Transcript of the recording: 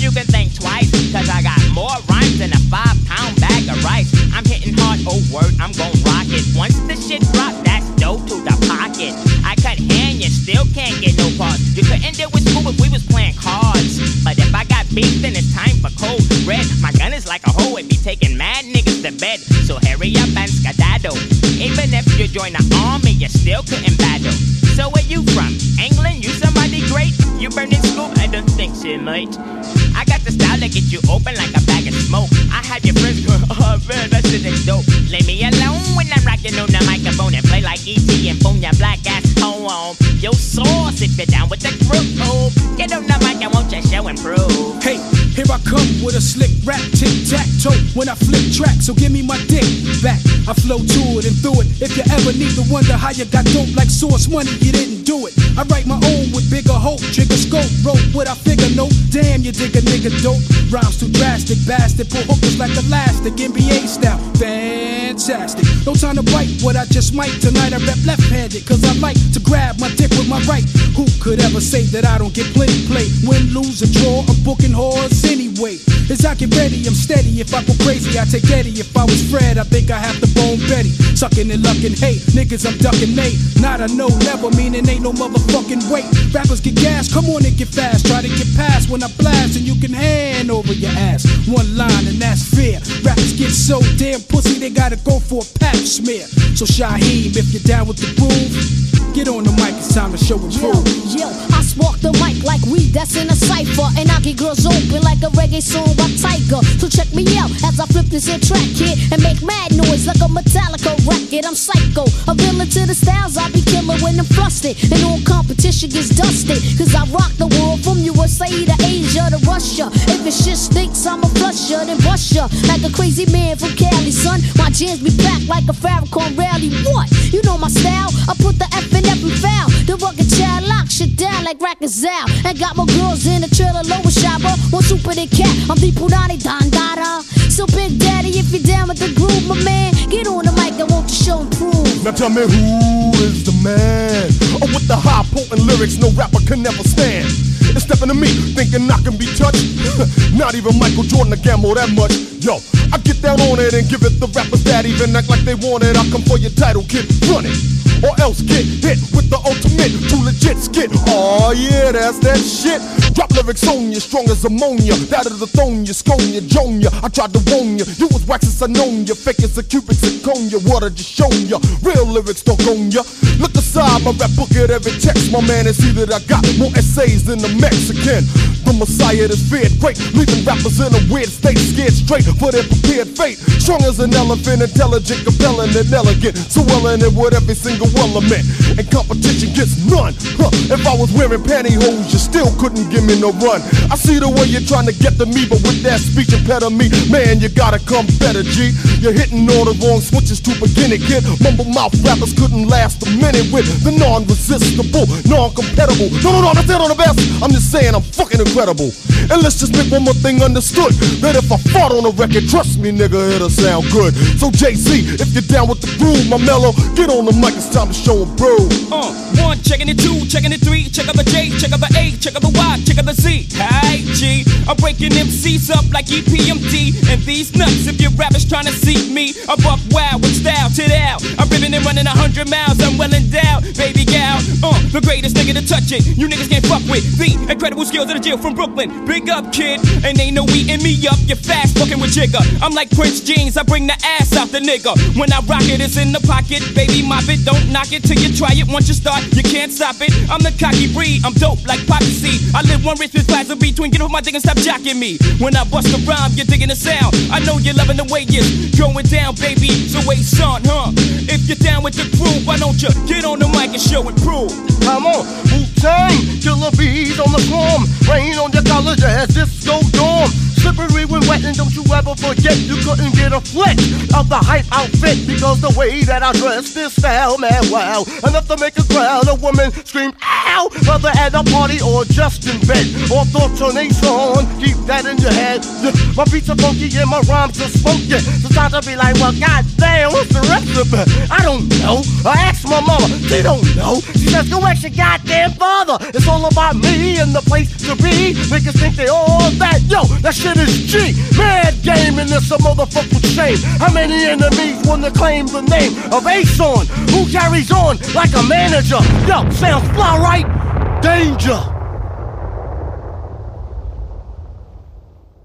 you can think twice. Cause I got more rhymes than a five pound bag of rice. I'm hitting hard, oh word, I'm gon' rock it. Once the shit drop, that's dope to the pocket. I cut hand, you still can't get no parts. You couldn't deal with school if we was playing cards. But if I got beef, then it's time for cold red. My gun is like a hoe, it be taking join the army, you still couldn't battle. So where you from? England? You somebody great? You burning school? I don't think so, mate. I got the style that get you open like a bag of smoke. I have your friends go, oh man, that shit is dope. Leave me alone when I'm rocking on the microphone and play like E.T. and phone your black ass home. Yo, sauce if you're down with the group. Oh, get on the mic and won't you show and prove? Hey, here I come with a slick rap, tic tac toe when I flip track. So give me my dick back. I flow to it and through it. If you ever need to wonder how you got dope like Sauce Money, you didn't do it. I write my own with bigger hope, trigger scope, rope what I figure. No, damn, you dig a nigga dope. Rhymes too drastic, bastard. Pull hookers like elastic, NBA style. Fantastic. No time to bite what I just might. Tonight I rap left handed, cause I like to grab my dick with my right. Who could ever say that I don't get plenty play? Win, lose, or draw, I'm booking whores anyway. As I get ready, I'm steady. If I go crazy, I take Eddie. If I was Fred, I think I have to bone Betty. Sucking and lucking, hey, niggas, I'm ducking Nate. Not a no, never meaning ain't no motherfucking wait. Rappers get gas, come on and get fast. Try to get past when I blast, and you can hand over your ass. One line, and that's fair. Rappers get so damn pussy, they gotta go for a pap smear. So Shyheim, if you're down with the groove, get on the mic, it's time to show and Yo, prove. yo, I spark the mic like weed that's in a cipher. And I get girls open like a reggae song by Tiger. So check me out as I flip this here track here and make mad noise like a Metallica record. I'm psycho, a villain to the styles I be killing when I'm flustered. And all competition gets dusted. Cause I rock the world from USA to Asia to Russia. If it shit stinks, I'm a flusher, then bust ya. Like a crazy man from Cali, son. My jams be packed like a Farrakhan rally. What? You know my style? I put the F in F and foul. The rugged child lock shit down like Rackers out. And got more girls in the trailer, lower shopper. More super than cat. I'm the Punani Dandara. So Big Daddy, if you're down with the groove, my man, get on the mic and won't you show and prove. Now tell me who is the man? Oh, with the high potent lyrics no rapper can never stand. And stepping to me, thinking I can be touched. Not even Michael Jordan to gamble that much. Yo, I it and give it the rappers that even act like they want it. I come for your title, kid, run it. Or else get hit with the ultimate, too legit skit. Oh yeah, that's that shit. Drop lyrics on you, strong as ammonia. That of the thong, you scone you, joan you. I tried to warn you, you was wax as I known you. Fake as a cubic zirconia, water just shown you. Real lyrics don't own ya. Look aside, my rap book at every text, my man, and see that I got more essays than the Mexican. The Messiah that's feared great, leaving rappers in a weird state, scared straight for their prepared fate. Strong as an elephant, intelligent, compelling, and elegant. So well in it with every single element. And competition gets none. Huh. If I was wearing pantyhose, you still couldn't give me no run. I see the way you're trying to get to me, but with that speech impediment, man, you gotta come better, G. You're hitting all the wrong switches to begin it. Mumble mouth rappers couldn't last a minute with the non-resistible, non-compatible. No, no, no, that's it on the best. I'm just saying I'm fucking incredible. And let's just make one more thing understood. That if I fought on a record, trust me, nigga, it'll sound good. So Jay-Z, if you're down with the groove, my mellow, get on the mic, it's time to show and prove. Uh, one, checking it, two, checking it, three, check out the J, check out the A, check out the Y, check out the Z. Hey, G, I'm breaking MCs up like EPMD. And these nuts, if your rappers trying to see me, I'm buck wild with style, tit out. I'm ripping and running a hundred miles, I'm well endowed, baby the greatest nigga to touch it. You niggas can't fuck with the incredible skills of the jail from Brooklyn. Big up, kid, and ain't no eating me up. You're fast fucking with Jigga. I'm like Prince Jeans, I bring the ass out the nigga. When I rock it, it's in the pocket, baby, mop it. Don't knock it till you try it. Once you start, you can't stop it. I'm the cocky breed, I'm dope like Poppy C. I live one rich with plaza between. Get off my dick and stop jacking me. When I bust a rhyme, you're digging the sound. I know you're loving the way it's going down, baby. So wait, son, huh? If you're down with the groove, why don't you get on the mic and show and prove? Come on, Wu Tang, killer bees on the swarm. Rain on your college as disco dorm. Slippery when wet, and don't you ever forget you couldn't get a flick of the hype outfit because the way that I dress this foul, man, wow. Enough to make a crowd of women scream, ow, whether at a party or just in bed. Or thoughts on a song, keep that in your head. My beats are funky and my rhymes are spunky. Sometimes I'll be like, well, goddamn, what's the recipe? I don't know. I asked my mama, she don't know. She says, go ask your goddamn father. It's all about me and the place to be. Niggas think they all that. Yo, that shit is G. Mad game and this a motherfucking shame. How many enemies wanna claim the name of Ace on? Who carries on like a manager? Yo, sounds fly right? Danger.